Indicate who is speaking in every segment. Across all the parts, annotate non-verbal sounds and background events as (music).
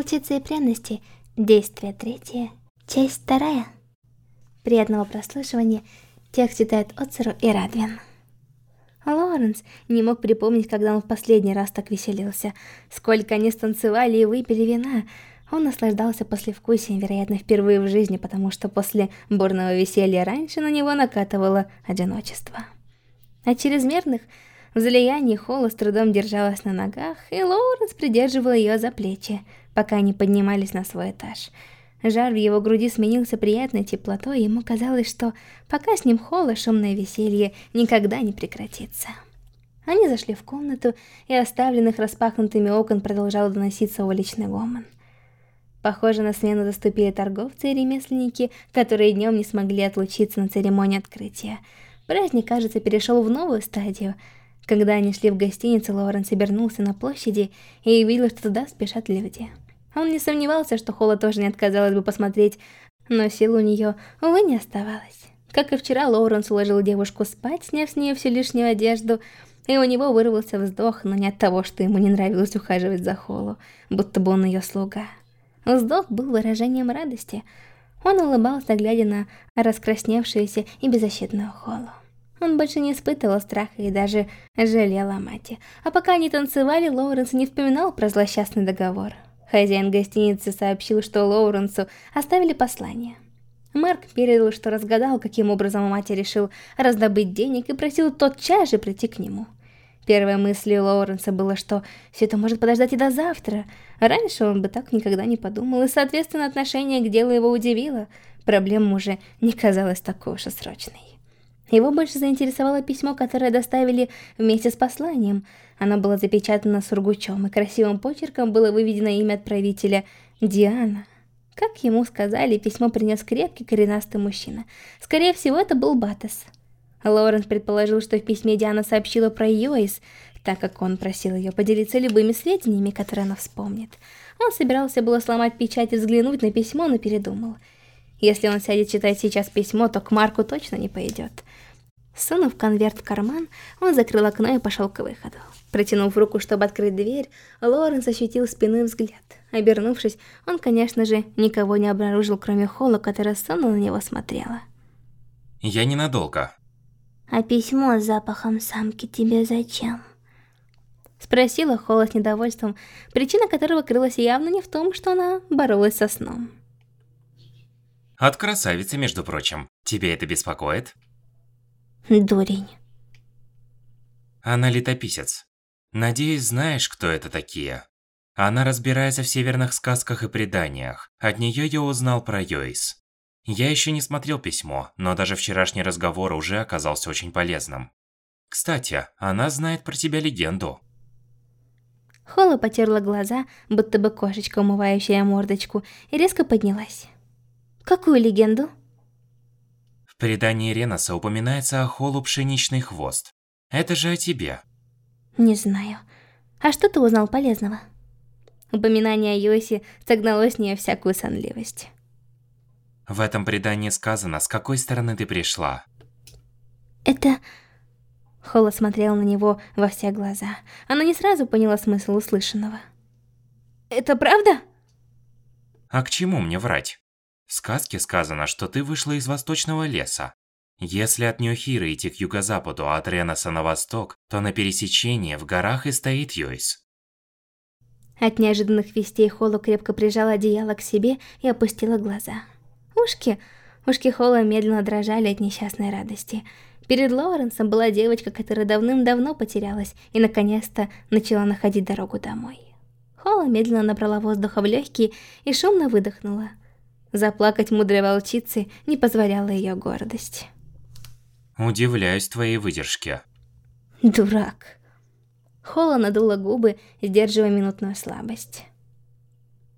Speaker 1: Волчица и пряности. Действие третье. Часть вторая. Приятного прослушивания. Текст читает Оцеру и Радвин. Лоренс не мог припомнить, когда он в последний раз так веселился. Сколько они станцевали и выпили вина. Он наслаждался послевкусием, вероятно, впервые в жизни, потому что после бурного веселья раньше на него накатывало одиночество. От чрезмерных взлияний Холла с трудом держалась на ногах, и Лоуренс придерживал ее за плечи, пока они поднимались на свой этаж. Жар в его груди сменился приятной теплотой, и ему казалось, что пока с ним Холла шумное веселье никогда не прекратится. Они зашли в комнату, и оставленных распахнутыми окон продолжал доноситься уличный гомон. Похоже, на смену заступили торговцы и ремесленники, которые днем не смогли отлучиться на церемонии открытия. Праздник, кажется, перешел в новую стадию. Когда они шли в гостиницу, Лоуренс обернулся на площади и увидел, что туда спешат люди. Он не сомневался, что Холла тоже не отказалась бы посмотреть, но сил у нее, увы, не оставалось. Как и вчера, Лоуренс уложил девушку спать, сняв с нее всю лишнюю одежду, и у него вырвался вздох, но не от того, что ему не нравилось ухаживать за Холлу, будто бы он ее слуга. Вздох был выражением радости. Он улыбался, глядя на раскрасневшуюся и беззащитную Холлу. Он больше не испытывал страха и даже жалел о мате. А пока они танцевали, Лоуренс не вспоминал про злосчастный договор. Хозяин гостиницы сообщил, что Лоуренсу оставили послание. Марк передал, что разгадал, каким образом мать решил раздобыть денег и просил тотчас же прийти к нему. Первой мыслью Лоуренса было, что все это может подождать и до завтра. Раньше он бы так никогда не подумал, и, соответственно, отношение к делу его удивило. Проблема уже не казалась такой уж и срочной. Его больше заинтересовало письмо, которое доставили вместе с посланием. Оно было запечатано сургучом, и красивым почерком было выведено имя отправителя – Диана. Как ему сказали, письмо принес крепкий коренастый мужчина. Скорее всего, это был Батес. Лоренс предположил, что в письме Диана сообщила про Йоис, так как он просил ее поделиться любыми сведениями, которые она вспомнит. Он собирался было сломать печать и взглянуть на письмо, но передумал. Если он сядет читать сейчас письмо, то к Марку точно не пойдет. Сунув конверт в карман, он закрыл окно и пошел к выходу. Протянув руку, чтобы открыть дверь, Лоренс ощутил спины взгляд. Обернувшись, он, конечно же, никого не обнаружил, кроме Холла, которая сонно на него смотрела.
Speaker 2: «Я ненадолго».
Speaker 1: «А письмо с запахом самки тебе зачем?» Спросила Холла с недовольством, причина которого крылась явно не в том, что она боролась со сном.
Speaker 2: От красавицы, между прочим. Тебе это беспокоит?
Speaker 1: Дурень.
Speaker 2: Она летописец. Надеюсь, знаешь, кто это такие. Она разбирается в северных сказках и преданиях. От нее я узнал про Йойс. Я еще не смотрел письмо, но даже вчерашний разговор уже оказался очень полезным. Кстати, она знает про тебя легенду.
Speaker 1: Холла потерла глаза, будто бы кошечка, умывающая мордочку, и резко поднялась. Какую легенду?
Speaker 2: В предании Реноса упоминается о холу пшеничный хвост. Это же о тебе.
Speaker 1: Не знаю. А что ты узнал полезного? Упоминание о Йоси согнало с нее всякую сонливость.
Speaker 2: В этом предании сказано, с какой стороны ты пришла.
Speaker 1: Это... Холла смотрела на него во все глаза. Она не сразу поняла смысл услышанного. «Это правда?»
Speaker 2: «А к чему мне врать?» В сказке сказано, что ты вышла из восточного леса. Если от Ньохира идти к юго-западу, а от Реноса на восток, то на пересечении в горах и стоит Йойс.
Speaker 1: От неожиданных вестей Холла крепко прижала одеяло к себе и опустила глаза. Ушки, ушки Холла медленно дрожали от несчастной радости. Перед Лоуренсом была девочка, которая давным-давно потерялась и наконец-то начала находить дорогу домой. Холла медленно набрала воздуха в легкие и шумно выдохнула. Заплакать мудрой волчице не позволяла ее гордость.
Speaker 2: Удивляюсь твоей выдержке.
Speaker 1: Дурак. Холла надула губы, сдерживая минутную слабость.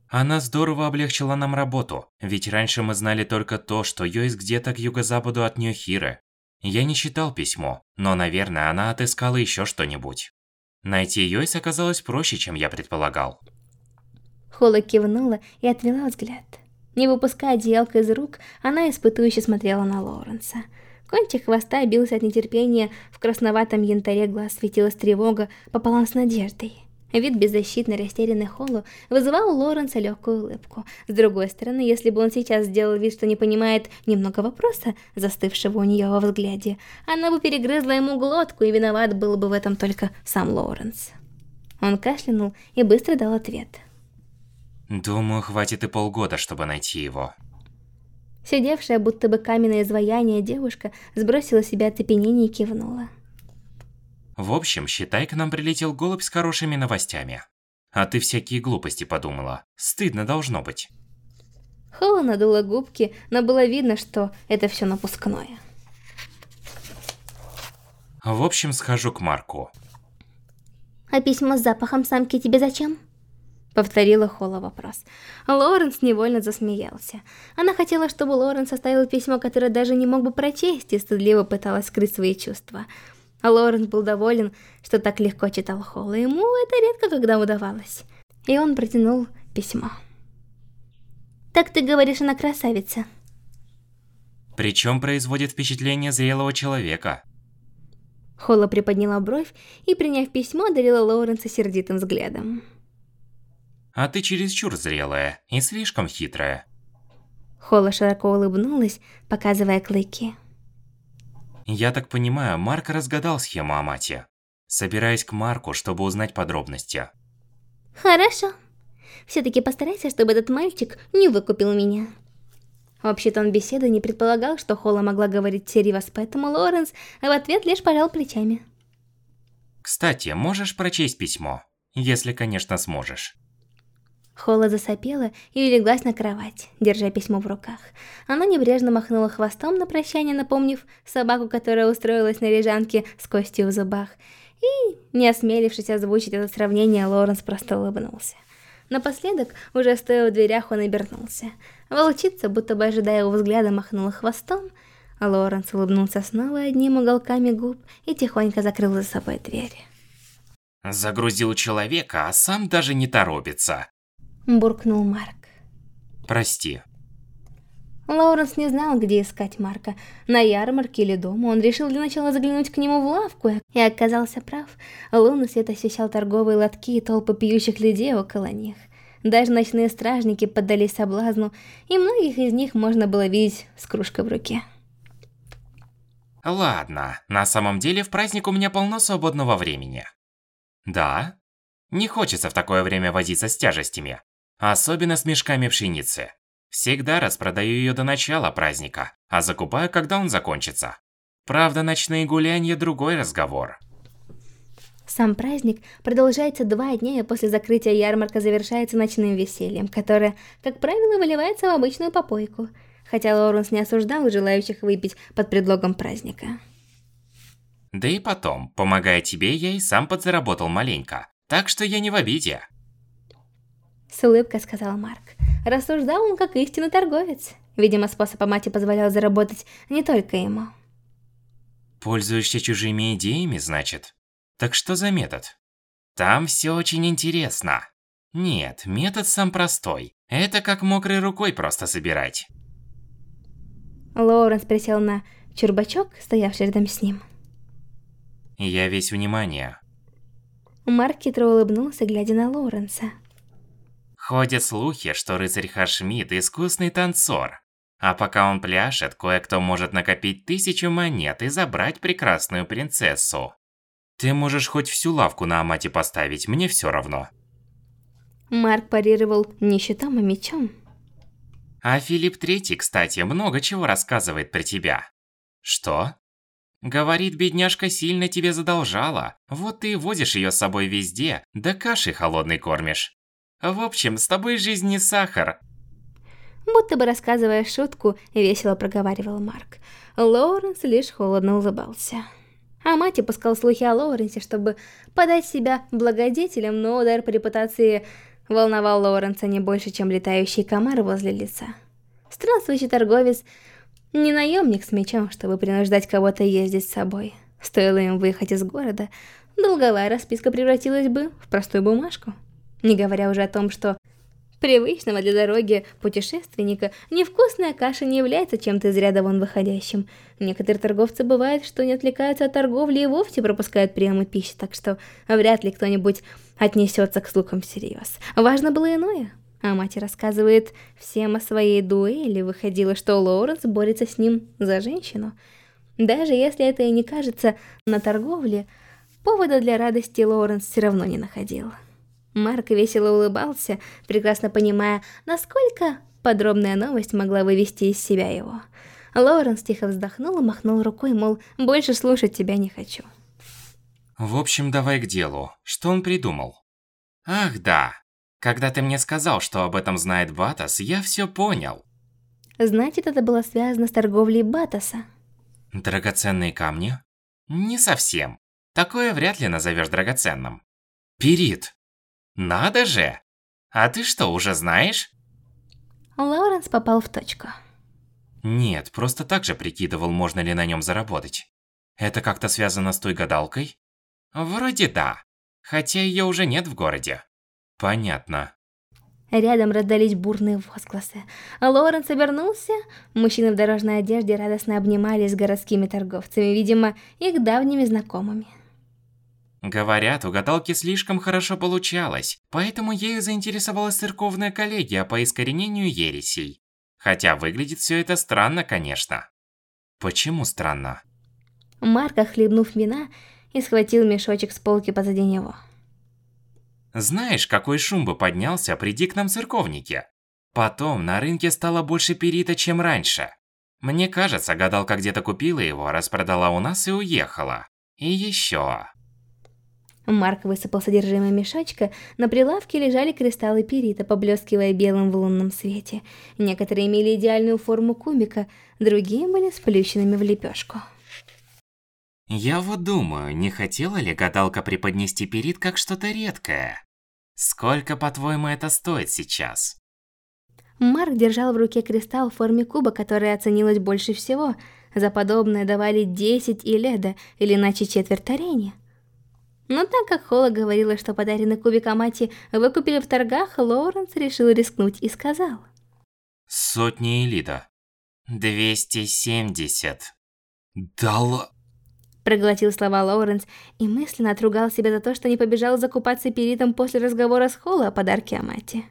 Speaker 2: Она здорово облегчила нам работу, ведь раньше мы знали только то, что Йойс где-то к юго-западу от Ньюхиры. Я не читал письмо, но, наверное, она отыскала еще что-нибудь. Найти Йойс оказалось проще, чем я предполагал.
Speaker 1: Холла кивнула и отвела взгляд. Не выпуская одеялко из рук, она испытующе смотрела на Лоуренса. Кончик хвоста бился от нетерпения, в красноватом янтаре глаз светилась тревога пополам с надеждой. Вид беззащитной растерянной Холлу вызывал у Лоренса легкую улыбку. С другой стороны, если бы он сейчас сделал вид, что не понимает немного вопроса, застывшего у нее во взгляде, она бы перегрызла ему глотку, и виноват был бы в этом только сам Лоренс. Он кашлянул и быстро дал ответ.
Speaker 2: Думаю, хватит и полгода, чтобы найти его.
Speaker 1: Сидевшая будто бы каменное изваяние девушка сбросила себя оцепенение и кивнула.
Speaker 2: В общем, считай, к нам прилетел голубь с хорошими новостями. А ты всякие глупости подумала. Стыдно должно быть.
Speaker 1: Холла надула губки, но было видно, что это все напускное.
Speaker 2: В общем, схожу к Марку.
Speaker 1: А письмо с запахом самки тебе зачем? Повторила Холла вопрос. Лоренс невольно засмеялся. Она хотела, чтобы Лоренс оставил письмо, которое даже не мог бы прочесть, и стыдливо пыталась скрыть свои чувства. А Лоренс был доволен, что так легко читал Холла. Ему это редко когда удавалось. И он протянул письмо. «Так ты говоришь, она красавица?»
Speaker 2: Причем производит впечатление зрелого человека.
Speaker 1: Холла приподняла бровь и, приняв письмо, одарила Лоуренса сердитым взглядом.
Speaker 2: «А ты чересчур зрелая и слишком хитрая».
Speaker 1: Холла широко улыбнулась, показывая клыки.
Speaker 2: Я так понимаю, Марк разгадал схему Амати. Собираюсь к Марку, чтобы узнать подробности.
Speaker 1: Хорошо. Все-таки постарайся, чтобы этот мальчик не выкупил меня. Вообще-то он беседы не предполагал, что Холла могла говорить Серивас, поэтому Лоренс в ответ лишь пожал плечами.
Speaker 2: Кстати, можешь прочесть письмо? Если, конечно, сможешь.
Speaker 1: Холла засопела и леглась на кровать, держа письмо в руках. Она небрежно махнула хвостом на прощание, напомнив собаку, которая устроилась на лежанке с костью в зубах. И, не осмелившись озвучить это сравнение, Лоренс просто улыбнулся. Напоследок, уже стоя в дверях, он обернулся. Волчица, будто бы ожидая его взгляда, махнула хвостом, Лоренс улыбнулся снова одним уголками губ и тихонько закрыл за собой дверь.
Speaker 2: Загрузил человека, а сам даже не торопится
Speaker 1: буркнул Марк.
Speaker 2: Прости.
Speaker 1: Лоуренс не знал, где искать Марка. На ярмарке или дома. Он решил для начала заглянуть к нему в лавку и оказался прав. Лунный свет освещал торговые лотки и толпы пьющих людей около них. Даже ночные стражники поддались соблазну, и многих из них можно было видеть с кружкой в руке.
Speaker 2: Ладно, на самом деле в праздник у меня полно свободного времени. Да? Не хочется в такое время возиться с тяжестями. Особенно с мешками пшеницы. Всегда распродаю ее до начала праздника, а закупаю, когда он закончится. Правда, ночные гулянья – другой разговор.
Speaker 1: Сам праздник продолжается два дня, и после закрытия ярмарка завершается ночным весельем, которое, как правило, выливается в обычную попойку. Хотя Лоуренс не осуждал желающих выпить под предлогом праздника.
Speaker 2: Да и потом, помогая тебе, я и сам подзаработал маленько, так что я не в обиде.
Speaker 1: С улыбкой сказал Марк. Рассуждал он как истинный торговец. Видимо, способ Амати позволял заработать не только ему.
Speaker 2: Пользуешься чужими идеями, значит? Так что за метод? Там все очень интересно. Нет, метод сам простой. Это как мокрой рукой просто собирать.
Speaker 1: Лоуренс присел на чурбачок, стоявший рядом с ним.
Speaker 2: Я весь внимание.
Speaker 1: Марк хитро улыбнулся, глядя на Лоуренса.
Speaker 2: Ходят слухи, что рыцарь Хашмид – искусный танцор. А пока он пляшет, кое-кто может накопить тысячу монет и забрать прекрасную принцессу. Ты можешь хоть всю лавку на Амате поставить, мне все равно.
Speaker 1: Марк парировал не щитом, а мечом.
Speaker 2: А Филипп Третий, кстати, много чего рассказывает про тебя. Что? Говорит, бедняжка сильно тебе задолжала, вот ты и возишь ее с собой везде, да кашей холодной кормишь. В общем, с тобой жизнь не сахар.
Speaker 1: Будто бы рассказывая шутку, весело проговаривал Марк. Лоуренс лишь холодно улыбался. А мать пускал слухи о Лоуренсе, чтобы подать себя благодетелем, но удар по репутации волновал Лоуренса не больше, чем летающий комар возле лица. Странствующий торговец не наемник с мечом, чтобы принуждать кого-то ездить с собой. Стоило им выехать из города, долговая расписка превратилась бы в простую бумажку. Не говоря уже о том, что привычного для дороги путешественника, невкусная каша не является чем-то из ряда вон выходящим. Некоторые торговцы бывают, что не отвлекаются от торговли и вовсе пропускают приемы пищи, так что вряд ли кто-нибудь отнесется к слухам всерьез. Важно было иное. А мать рассказывает всем о своей дуэли, выходило, что Лоуренс борется с ним за женщину. Даже если это и не кажется на торговле, повода для радости Лоуренс все равно не находил. Марк весело улыбался, прекрасно понимая, насколько подробная новость могла вывести из себя его. Лоуренс тихо вздохнул и махнул рукой, мол, больше слушать тебя не хочу.
Speaker 2: В общем, давай к делу. Что он придумал? Ах, да. Когда ты мне сказал, что об этом знает Батас, я все понял.
Speaker 1: Значит, это было связано с торговлей Батаса.
Speaker 2: Драгоценные камни? Не совсем. Такое вряд ли назовешь драгоценным. Перит. Надо же! А ты что, уже знаешь?
Speaker 1: Лоуренс попал в точку.
Speaker 2: Нет, просто так же прикидывал, можно ли на нем заработать. Это как-то связано с той гадалкой? Вроде да. Хотя ее уже нет в городе. Понятно.
Speaker 1: Рядом раздались бурные возгласы. Лоуренс обернулся. Мужчины в дорожной одежде радостно обнимались с городскими торговцами, видимо, их давними знакомыми.
Speaker 2: Говорят, у гадалки слишком хорошо получалось, поэтому ею заинтересовалась церковная коллегия по искоренению ересей. Хотя выглядит все это странно, конечно. Почему странно?
Speaker 1: Марк, охлебнув вина, и схватил мешочек с полки позади него.
Speaker 2: Знаешь, какой шум бы поднялся, приди к нам церковники? Потом на рынке стало больше перита, чем раньше. Мне кажется, гадалка где-то купила его, распродала у нас и уехала. И еще...
Speaker 1: Марк высыпал содержимое мешочка, на прилавке лежали кристаллы перита, поблескивая белым в лунном свете. Некоторые имели идеальную форму кубика, другие были сплющенными в лепешку.
Speaker 2: Я вот думаю, не хотела ли гадалка преподнести перит как что-то редкое? Сколько, по-твоему, это стоит сейчас?
Speaker 1: Марк держал в руке кристалл в форме куба, который оценилось больше всего. За подобное давали 10 иледа, или иначе четверть тарения. Но так как Холла говорила, что подаренный кубик Амати выкупили в торгах, Лоуренс решил рискнуть и сказал.
Speaker 2: Сотни элита. 270. Дал...
Speaker 1: Проглотил слова Лоуренс и мысленно отругал себя за то, что не побежал закупаться перитом после разговора с Холла о подарке Амати.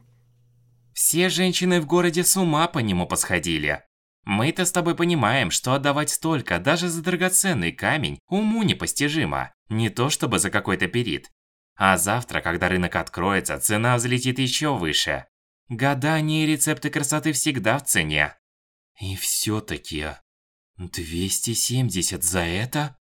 Speaker 2: Все женщины в городе с ума по нему посходили. Мы-то с тобой понимаем, что отдавать столько даже за драгоценный камень уму непостижимо. Не то чтобы за какой-то перит. А завтра, когда рынок откроется, цена взлетит еще выше. Гадания и рецепты красоты всегда в цене. И все-таки... 270 за это?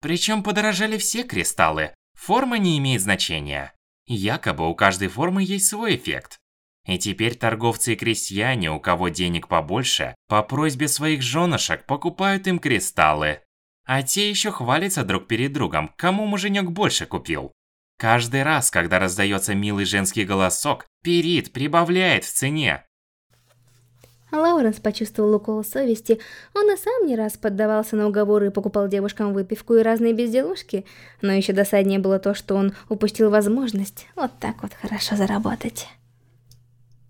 Speaker 2: Причем подорожали все кристаллы. Форма не имеет значения. Якобы у каждой формы есть свой эффект. И теперь торговцы и крестьяне, у кого денег побольше, по просьбе своих женушек покупают им кристаллы. А те еще хвалятся друг перед другом, кому муженек больше купил. Каждый раз, когда раздается милый женский голосок, перит прибавляет в цене.
Speaker 1: Лауренс почувствовал укол совести. Он и сам не раз поддавался на уговоры и покупал девушкам выпивку и разные безделушки. Но еще досаднее было то, что он упустил возможность вот так вот хорошо заработать.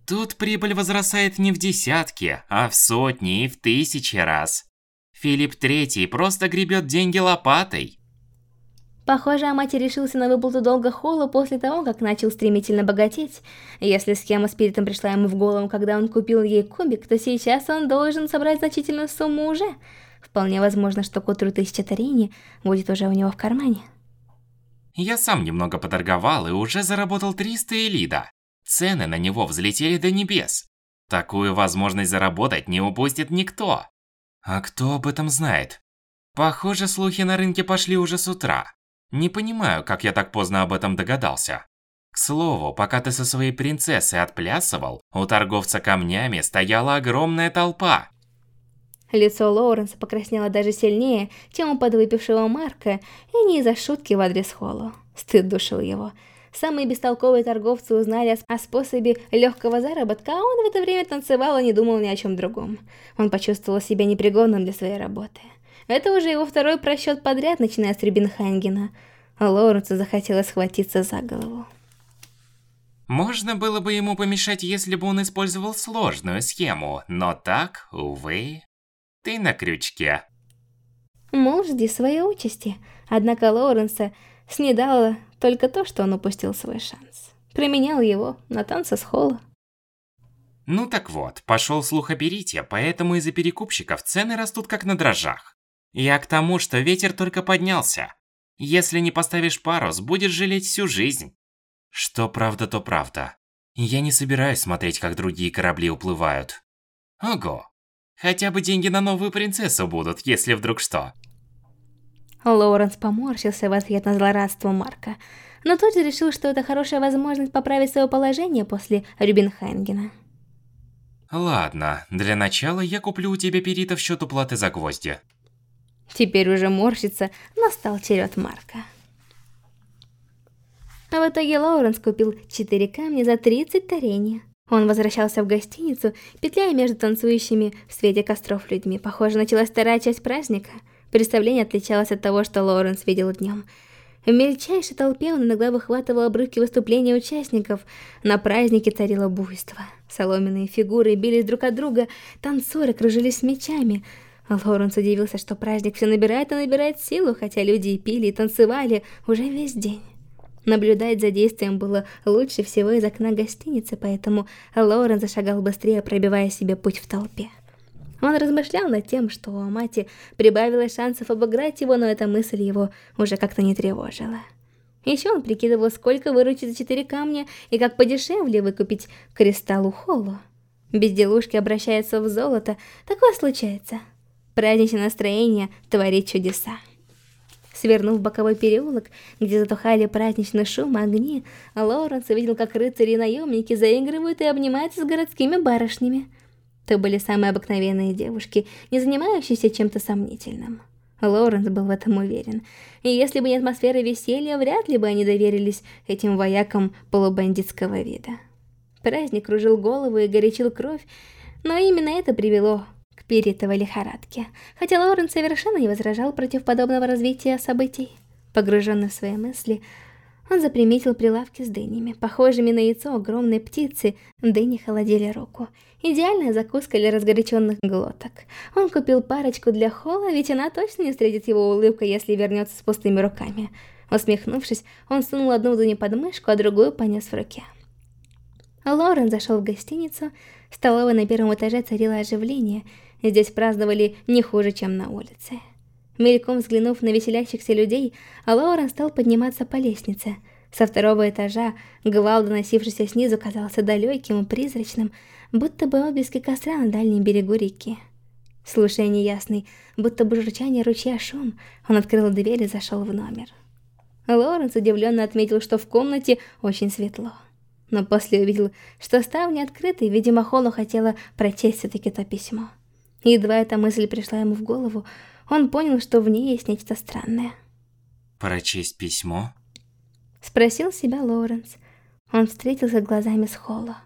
Speaker 2: Тут прибыль возрастает не в десятки, а в сотни и в тысячи раз. Филипп Третий просто гребет деньги лопатой.
Speaker 1: Похоже, Амати решился на выплату долга Холла после того, как начал стремительно богатеть. Если схема с Спиритом пришла ему в голову, когда он купил ей кубик, то сейчас он должен собрать значительную сумму уже. Вполне возможно, что к утру тысяча Тарини будет уже у него в кармане.
Speaker 2: Я сам немного поторговал и уже заработал 300 элида. Цены на него взлетели до небес. Такую возможность заработать не упустит никто. А кто об этом знает? Похоже, слухи на рынке пошли уже с утра. Не понимаю, как я так поздно об этом догадался. К слову, пока ты со своей принцессой отплясывал, у торговца камнями стояла огромная толпа.
Speaker 1: Лицо Лоуренса покраснело даже сильнее, чем у подвыпившего Марка, и не из-за шутки в адрес Холлу. Стыд душил его. Самые бестолковые торговцы узнали о способе легкого заработка, а он в это время танцевал и не думал ни о чем другом. Он почувствовал себя непригодным для своей работы. Это уже его второй просчет подряд, начиная с Рюбинхангена. Лоуренсу захотелось схватиться за голову.
Speaker 2: Можно было бы ему помешать, если бы он использовал сложную схему, но так, увы, ты на крючке.
Speaker 1: Мол, жди своей участи. Однако Лоуренса снедало только то, что он упустил свой шанс. Применял его на танце с холла.
Speaker 2: Ну так вот, пошел слух о перите, поэтому из-за перекупщиков цены растут как на дрожжах. Я к тому, что ветер только поднялся. Если не поставишь парус, будешь жалеть всю жизнь. Что правда, то правда. Я не собираюсь смотреть, как другие корабли уплывают. Ого. Хотя бы деньги на новую принцессу будут, если вдруг что.
Speaker 1: Лоуренс поморщился в ответ на злорадство Марка, но тут же решил, что это хорошая возможность поправить свое положение после Рюбенхайнгена.
Speaker 2: Ладно, для начала я куплю у тебя перита в счет уплаты за гвозди.
Speaker 1: Теперь уже морщится, настал черед Марка. А в итоге Лоуренс купил 4 камня за 30 тарений. Он возвращался в гостиницу, петляя между танцующими в свете костров людьми. Похоже, началась вторая часть праздника. Представление отличалось от того, что Лоуренс видел днем. В мельчайшей толпе он иногда выхватывал обрывки выступления участников. На празднике царило буйство. Соломенные фигуры бились друг от друга, танцоры кружились с мечами. Лоуренс удивился, что праздник все набирает и набирает силу, хотя люди и пили, и танцевали уже весь день. Наблюдать за действием было лучше всего из окна гостиницы, поэтому Лоурен зашагал быстрее, пробивая себе путь в толпе. Он размышлял над тем, что у Амати прибавилось шансов обыграть его, но эта мысль его уже как-то не тревожила. Еще он прикидывал, сколько выручить за четыре камня и как подешевле выкупить кристалл у Холлу. Безделушки обращаются в золото, такое случается. Праздничное настроение творит чудеса. Свернув в боковой переулок, где затухали праздничный шум и огни, Лоуренс увидел, как рыцари и наемники заигрывают и обнимаются с городскими барышнями. То были самые обыкновенные девушки, не занимающиеся чем-то сомнительным. Лоуренс был в этом уверен. И если бы не атмосфера веселья, вряд ли бы они доверились этим воякам полубандитского вида. Праздник кружил голову и горячил кровь, но именно это привело к перитовой лихорадке. Хотя Лоуренс совершенно не возражал против подобного развития событий. Погруженный в свои мысли, он заприметил прилавки с дынями, похожими на яйцо огромной птицы, дыни холодили руку. Идеальная закуска для разгоряченных глоток. Он купил парочку для Холла, ведь она точно не встретит его улыбкой, если вернется с пустыми руками. Усмехнувшись, он сунул одну дыню под мышку, а другую понес в руке. Лорен зашел в гостиницу. В столовой на первом этаже царило оживление. Здесь праздновали не хуже, чем на улице. Мельком взглянув на веселящихся людей, Лоурен стал подниматься по лестнице. Со второго этажа гвал, доносившийся снизу, казался далеким и призрачным, будто бы отблески костра на дальнем берегу реки. Слушая неясный, будто бы журчание ручья шум, он открыл дверь и зашел в номер. Лоуренс удивленно отметил, что в комнате очень светло. Но после увидел, что ставни открыты, и, видимо, Холлу хотела прочесть все-таки то письмо. Едва эта мысль пришла ему в голову, он понял, что в ней есть нечто странное.
Speaker 2: «Прочесть письмо?»
Speaker 1: Спросил себя Лоуренс. Он встретился глазами с Холло.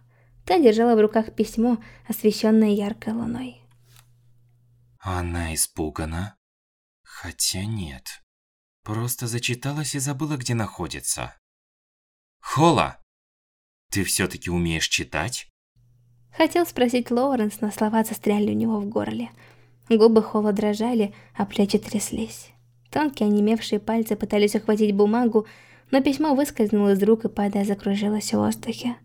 Speaker 1: Та держала в руках письмо, освещенное яркой луной.
Speaker 2: Она испугана? Хотя нет. Просто зачиталась и забыла, где находится. Холла! Ты все-таки умеешь читать?
Speaker 1: Хотел спросить Лоуренс, но слова застряли у него в горле. Губы Холла дрожали, а плечи тряслись. Тонкие онемевшие пальцы пытались ухватить бумагу, но письмо выскользнуло из рук и, падая, закружилось в воздухе.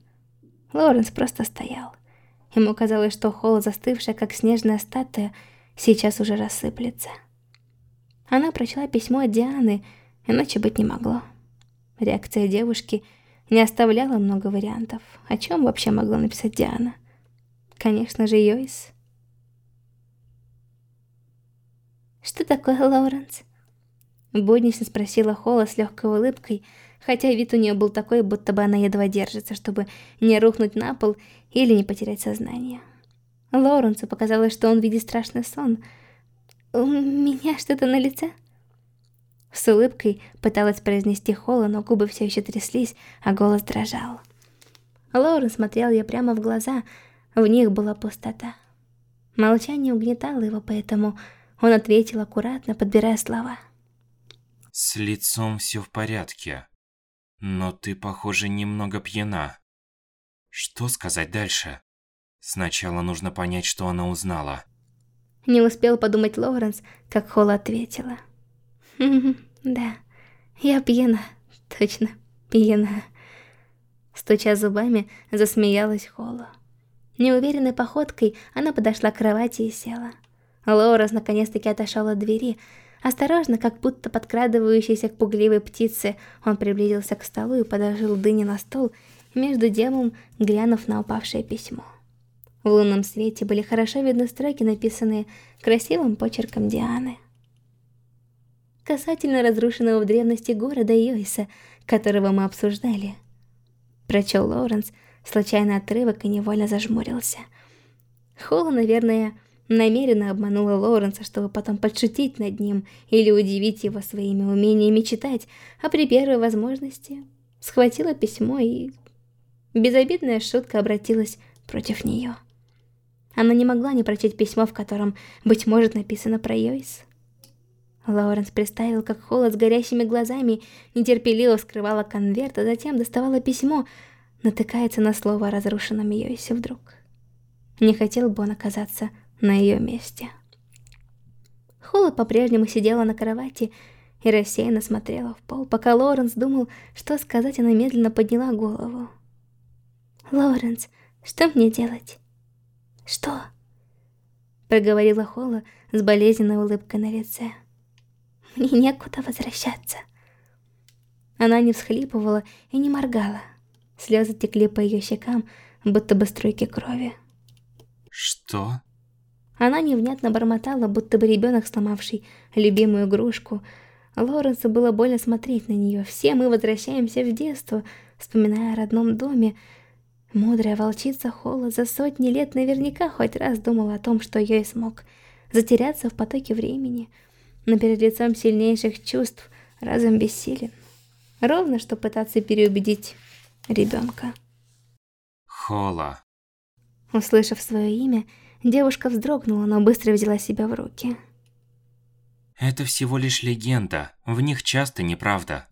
Speaker 1: Лоренс просто стоял. Ему казалось, что Холл, застывшая, как снежная статуя, сейчас уже рассыплется. Она прочла письмо от Дианы, иначе быть не могло. Реакция девушки не оставляла много вариантов. О чем вообще могла написать Диана? Конечно же, Йойс. «Что такое, Лоуренс?» Буднично спросила Холла с легкой улыбкой, хотя вид у нее был такой, будто бы она едва держится, чтобы не рухнуть на пол или не потерять сознание. Лоуренсу показалось, что он видит страшный сон. «У меня что-то на лице?» С улыбкой пыталась произнести Холла, но губы все еще тряслись, а голос дрожал. Лоурен смотрел ей прямо в глаза, в них была пустота. Молчание угнетало его, поэтому он ответил аккуратно, подбирая слова.
Speaker 2: С лицом все в порядке. Но ты, похоже, немного пьяна. Что сказать дальше? Сначала нужно понять, что она узнала.
Speaker 1: Не успел подумать Лоуренс, как Холла ответила. «Да, я пьяна, точно пьяна». Стуча зубами, засмеялась Холла. Неуверенной походкой она подошла к кровати и села. Лоуренс наконец-таки отошел от двери. Осторожно, как будто подкрадывающийся к пугливой птице, он приблизился к столу и подложил дыни на стол, между делом глянув на упавшее письмо. В лунном свете были хорошо видны строки, написанные красивым почерком Дианы. Касательно разрушенного в древности города Йойса, которого мы обсуждали. Прочел Лоуренс случайно отрывок и невольно зажмурился. Холла, наверное, намеренно обманула Лоуренса, чтобы потом подшутить над ним или удивить его своими умениями читать, а при первой возможности схватила письмо и... Безобидная шутка обратилась против нее. Она не могла не прочесть письмо, в котором, быть может, написано про Йойс. Лоуренс представил, как Холла с горящими глазами нетерпеливо вскрывала конверт, а затем доставала письмо, натыкается на слово о разрушенном Йойсе вдруг. Не хотел бы он оказаться на ее месте. Холла по-прежнему сидела на кровати и рассеянно смотрела в пол, пока Лоуренс думал, что сказать, она медленно подняла голову. «Лоуренс, что мне делать?» «Что?» Проговорила Холла с болезненной улыбкой на лице. «Мне некуда возвращаться». Она не всхлипывала и не моргала. Слезы текли по ее щекам, будто бы струйки крови.
Speaker 2: «Что?»
Speaker 1: Она невнятно бормотала, будто бы ребенок, сломавший любимую игрушку. Лоренсу было больно смотреть на нее. Все мы возвращаемся в детство, вспоминая о родном доме, Мудрая волчица Холла за сотни лет наверняка хоть раз думала о том, что я и смог затеряться в потоке времени, но перед лицом сильнейших чувств разум бессилен. Ровно, что пытаться переубедить ребенка.
Speaker 2: Холла.
Speaker 1: Услышав свое имя, девушка вздрогнула, но быстро взяла себя в руки.
Speaker 2: Это всего лишь легенда, в них часто неправда.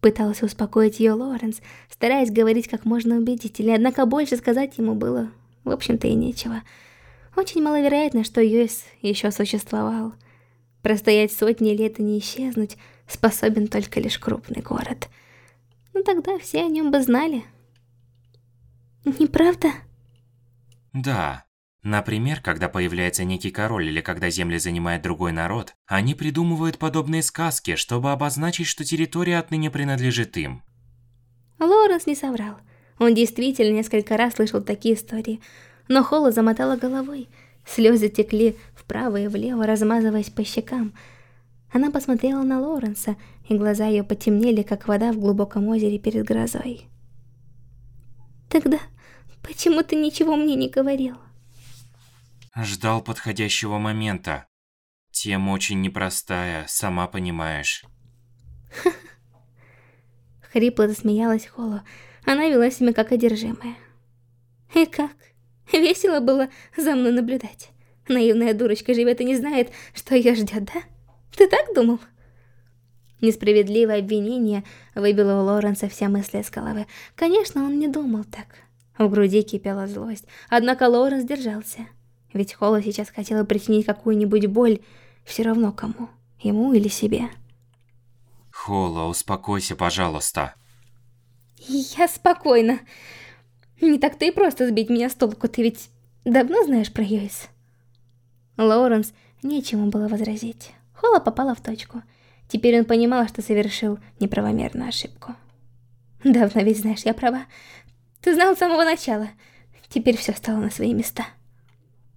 Speaker 1: Пытался успокоить ее Лоренс, стараясь говорить как можно убедительнее, однако больше сказать ему было, в общем-то, и нечего. Очень маловероятно, что Юэс еще существовал. Простоять сотни лет и не исчезнуть способен только лишь крупный город. Ну тогда все о нем бы знали. Неправда?
Speaker 2: Да, Например, когда появляется некий король или когда земли занимает другой народ, они придумывают подобные сказки, чтобы обозначить, что территория отныне принадлежит им.
Speaker 1: Лоренс не соврал. Он действительно несколько раз слышал такие истории, но Холла замотала головой. Слезы текли вправо и влево, размазываясь по щекам. Она посмотрела на Лоренса, и глаза ее потемнели, как вода в глубоком озере перед грозой. «Тогда почему ты ничего мне не говорил?»
Speaker 2: Ждал подходящего момента. Тема очень непростая, сама понимаешь. (laughs)
Speaker 1: Хрипло засмеялась Холо. Она вела себя как одержимая. И как? Весело было за мной наблюдать. Наивная дурочка живет и не знает, что ее ждет, да? Ты так думал? Несправедливое обвинение выбило у Лоренса все мысли из головы. Конечно, он не думал так. В груди кипела злость, однако Лоренс держался. Ведь Холла сейчас хотела причинить какую-нибудь боль, все равно кому, ему или себе.
Speaker 2: Холла, успокойся, пожалуйста.
Speaker 1: Я спокойна. Не так-то и просто сбить меня с толку, ты ведь давно знаешь про Йойс? Лоуренс нечему было возразить. Холла попала в точку. Теперь он понимал, что совершил неправомерную ошибку. Давно ведь знаешь, я права. Ты знал с самого начала. Теперь все стало на свои места.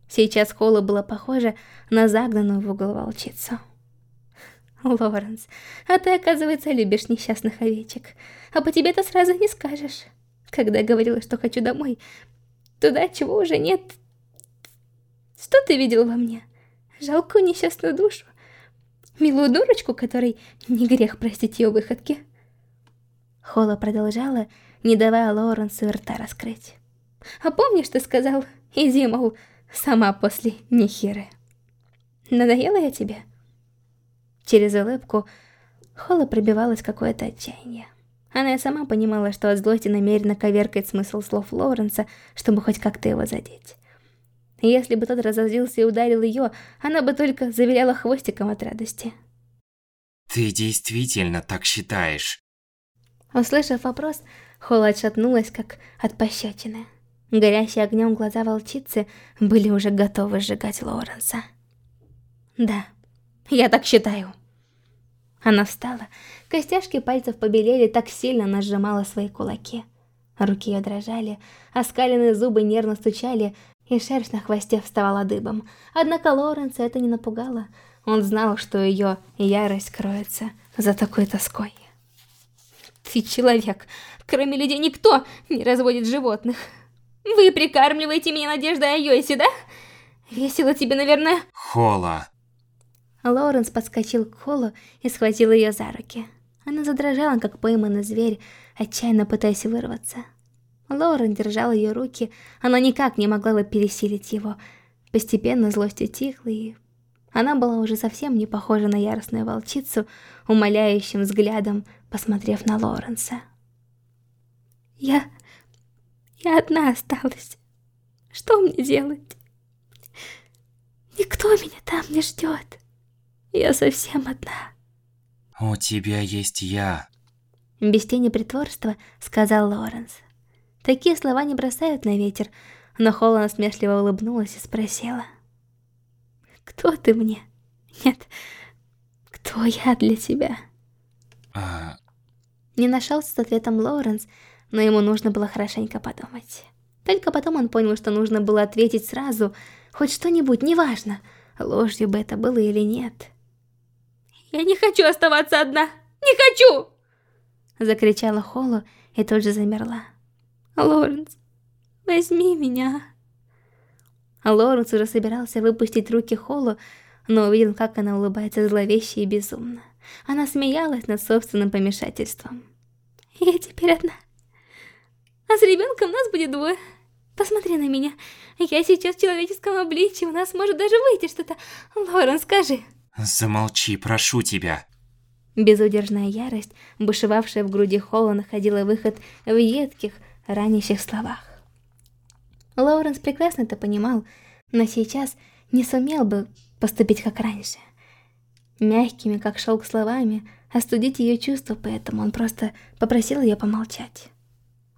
Speaker 1: Сейчас Холла была похожа на загнанную в угол волчицу. Лоренс, а ты, оказывается, любишь несчастных овечек. А по тебе-то сразу не скажешь. Когда говорила, что хочу домой, туда чего уже нет. Что ты видел во мне? Жалкую несчастную душу? Милую дурочку, которой не грех простить ее выходки? Холла продолжала, не давая Лоренсу рта раскрыть. А помнишь, ты сказал, иди, мол, Сама после Нихиры. Надоела я тебе? Через улыбку Холла пробивалось какое-то отчаяние. Она и сама понимала, что от злости намеренно коверкает смысл слов Лоуренса, чтобы хоть как-то его задеть. Если бы тот разозлился и ударил ее, она бы только завиляла хвостиком от радости.
Speaker 2: «Ты действительно так считаешь?»
Speaker 1: Услышав вопрос, Холла отшатнулась, как от пощечины. Горящие огнем глаза волчицы были уже готовы сжигать Лоуренса. «Да, я так считаю». Она встала. Костяшки пальцев побелели, так сильно она сжимала свои кулаки. Руки ее дрожали, оскаленные зубы нервно стучали, и шерсть на хвосте вставала дыбом. Однако Лоуренса это не напугало. Он знал, что ее ярость кроется за такой тоской. «Ты человек. Кроме людей никто не разводит животных. Вы прикармливаете меня надеждой о Йосе, да? Весело тебе, наверное...»
Speaker 2: «Хола!»
Speaker 1: Лоуренс подскочил к Холлу и схватил ее за руки. Она задрожала, как пойманный зверь, отчаянно пытаясь вырваться. Лоурен держал ее руки, она никак не могла бы пересилить его. Постепенно злость утихла, и она была уже совсем не похожа на яростную волчицу, умоляющим взглядом, посмотрев на Лоуренса. «Я... я одна осталась. Что мне делать? Никто меня там не ждет». Я совсем одна.
Speaker 2: У тебя есть я.
Speaker 1: Без тени притворства сказал Лоренс. Такие слова не бросают на ветер, но Холланд смешливо улыбнулась и спросила. Кто ты мне? Нет, кто я для тебя?
Speaker 2: А...
Speaker 1: Не нашелся с ответом Лоуренс, но ему нужно было хорошенько подумать. Только потом он понял, что нужно было ответить сразу, хоть что-нибудь, неважно, ложью бы это было или нет. Я не хочу оставаться одна! Не хочу!» Закричала Холлу и тут же замерла. «Лоренс, возьми меня!» Лоренс уже собирался выпустить руки Холлу, но увидел, как она улыбается зловеще и безумно. Она смеялась над собственным помешательством. «Я теперь одна. А с ребенком нас будет двое. Посмотри на меня. Я сейчас в человеческом обличии, у нас может даже выйти что-то. Лорен, скажи».
Speaker 2: Замолчи, прошу тебя.
Speaker 1: Безудержная ярость, бушевавшая в груди Холла, находила выход в едких, ранящих словах. Лоуренс прекрасно это понимал, но сейчас не сумел бы поступить как раньше. Мягкими, как шелк словами, остудить ее чувства, поэтому он просто попросил ее помолчать.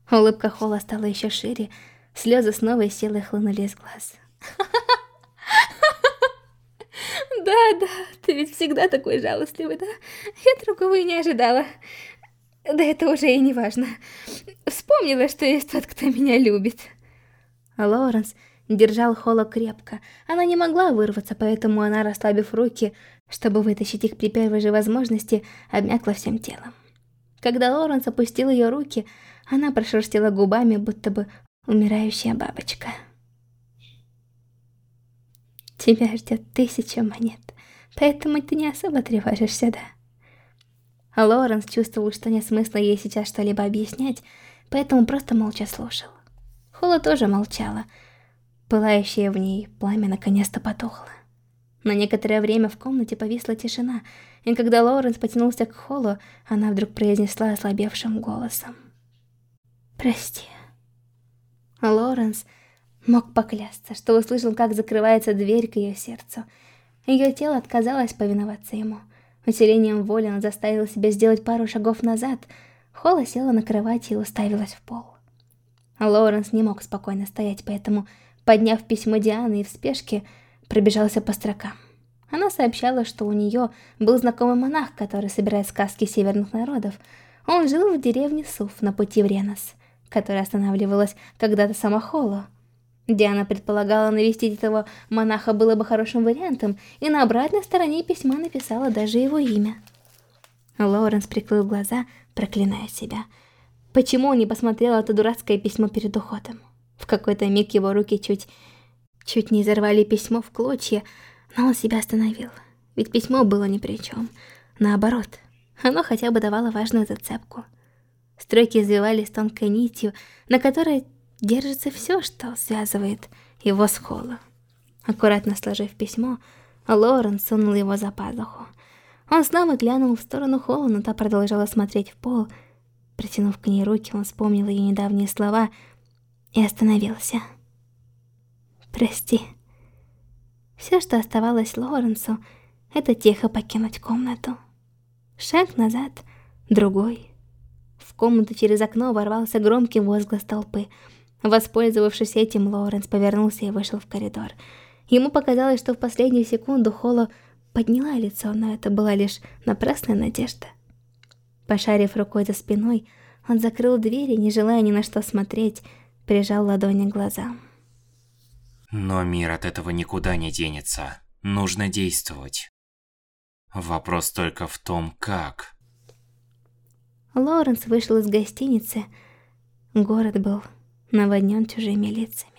Speaker 1: Улыбка Холла стала еще шире, слезы с новой силой хлынули из глаз. (laughs) Да, да, ты ведь всегда такой жалостливый, да? Я другого и не ожидала. Да это уже и не важно. Вспомнила, что есть тот, кто меня любит. Лоуренс держал Холла крепко. Она не могла вырваться, поэтому она, расслабив руки, чтобы вытащить их при первой же возможности, обмякла всем телом. Когда Лоуренс опустил ее руки, она прошерстила губами, будто бы умирающая бабочка. Тебя ждет тысяча монет, поэтому ты не особо тревожишься, да? Лоренс чувствовал, что нет смысла ей сейчас что-либо объяснять, поэтому просто молча слушал. Хола тоже молчала. Пылающее в ней пламя наконец-то потухло. На некоторое время в комнате повисла тишина, и когда Лоуренс потянулся к Холлу, она вдруг произнесла ослабевшим голосом. «Прости». Лоренс Мог поклясться, что услышал, как закрывается дверь к ее сердцу. Ее тело отказалось повиноваться ему. Усилением воли он заставил себя сделать пару шагов назад. Холла села на кровати и уставилась в пол. Лоуренс не мог спокойно стоять, поэтому, подняв письмо Дианы и в спешке, пробежался по строкам. Она сообщала, что у нее был знакомый монах, который собирает сказки северных народов. Он жил в деревне Суф на пути в Ренос, которая останавливалась когда-то сама Холла. Диана предполагала навестить этого монаха было бы хорошим вариантом, и на обратной стороне письма написала даже его имя. Лоуренс прикрыл глаза, проклиная себя. Почему он не посмотрел это дурацкое письмо перед уходом? В какой-то миг его руки чуть... чуть не изорвали письмо в клочья, но он себя остановил. Ведь письмо было ни при чем. Наоборот, оно хотя бы давало важную зацепку. Строки извивались тонкой нитью, на которой держится все, что связывает его с Холло. Аккуратно сложив письмо, Лорен сунул его за пазуху. Он снова глянул в сторону Холла, но та продолжала смотреть в пол, Протянув к ней руки, он вспомнил ее недавние слова и остановился. «Прости». Все, что оставалось Лоренсу, это тихо покинуть комнату. Шаг назад, другой. В комнату через окно ворвался громкий возглас толпы. Воспользовавшись этим, Лоренс повернулся и вышел в коридор. Ему показалось, что в последнюю секунду Холо подняла лицо, но это была лишь напрасная надежда. Пошарив рукой за спиной, он закрыл дверь и, не желая ни на что смотреть, прижал ладони к глазам.
Speaker 2: Но мир от этого никуда не денется. Нужно действовать. Вопрос только в том, как.
Speaker 1: Лоренс вышел из гостиницы. Город был наводнен чужими лицами.